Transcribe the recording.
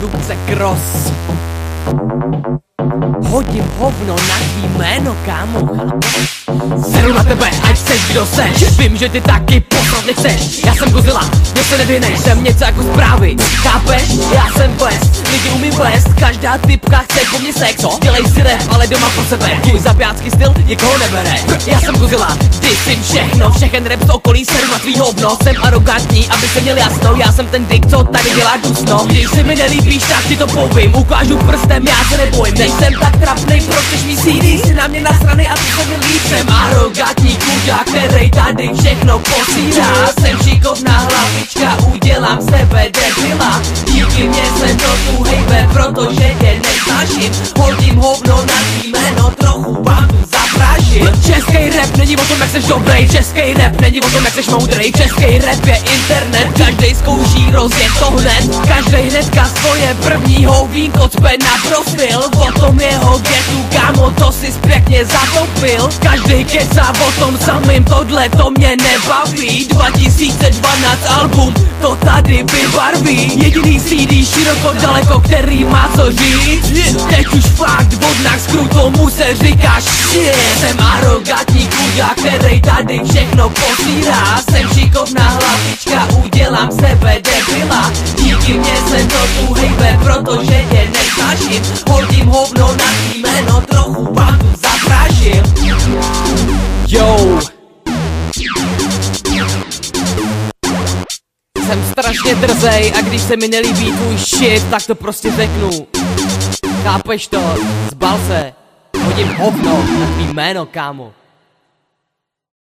Ross. Hodím hovno na tvý jméno, kámo? Seru na tebe, ať seš kdo seš Vím, že ty taky poslat nechceš Já jsem Godzilla, mě se nevynej Jsem něco jako zprávy, chápeš? Já jsem Každá typka chce po mně sex Dělej si rap, ale doma pro sebe. Tvůj zabijácký styl nikoho nebere. Já jsem Godzilla, ty jsi všechno Všechen rap z okolí seru na tvý hovno Jsem arrogantní, aby se měl jasno. Já jsem ten dick, co tady dělá dusno. Když si mi nelíbíš, tak ti to povím. Ukážu prstem, já se nebojím. Nejsem tak trapnej, proč mi CD Si na mě nasranej a ty se mi líp. Jsem arrogantní kuďa, který tady všechno posílá. Jsem šikovná hlavička, udělám sebe debila. Díky mě jsem to tu protože tě nesnažím. Hodím hovno na tvý jméno, trochu vám tu Český rap není o tom, jak seš dobrý Český rap není o tom, jak seš moudrej. Český rap je internet, každý zkouší rozjet to hned. Každý hnedka svoje prvního vínko cpe na profil. O tom jeho getu, kámo, to si pěkně zatopil Každý kecá o tom samým, tohle to mě nebaví. 2012 album, to tady vybarví. Jediný CD široko daleko, který má co říct. Teď už fakt vodnak skru tomu se říká shit. Jsem arrogantní kuďa, který tady všechno posírá. Jsem šikovná hlavička, udělám sebe debila. Díky mě jsem to tu hejbe, protože tě nesnažím. Hodím hovno na jméno, trochu vám tu Jsem strašně drzej a když se mi nelíbí tvůj shit, tak to prostě řeknu. Chápeš to? Zbal se. Hodím hovno na tvý jméno, kámo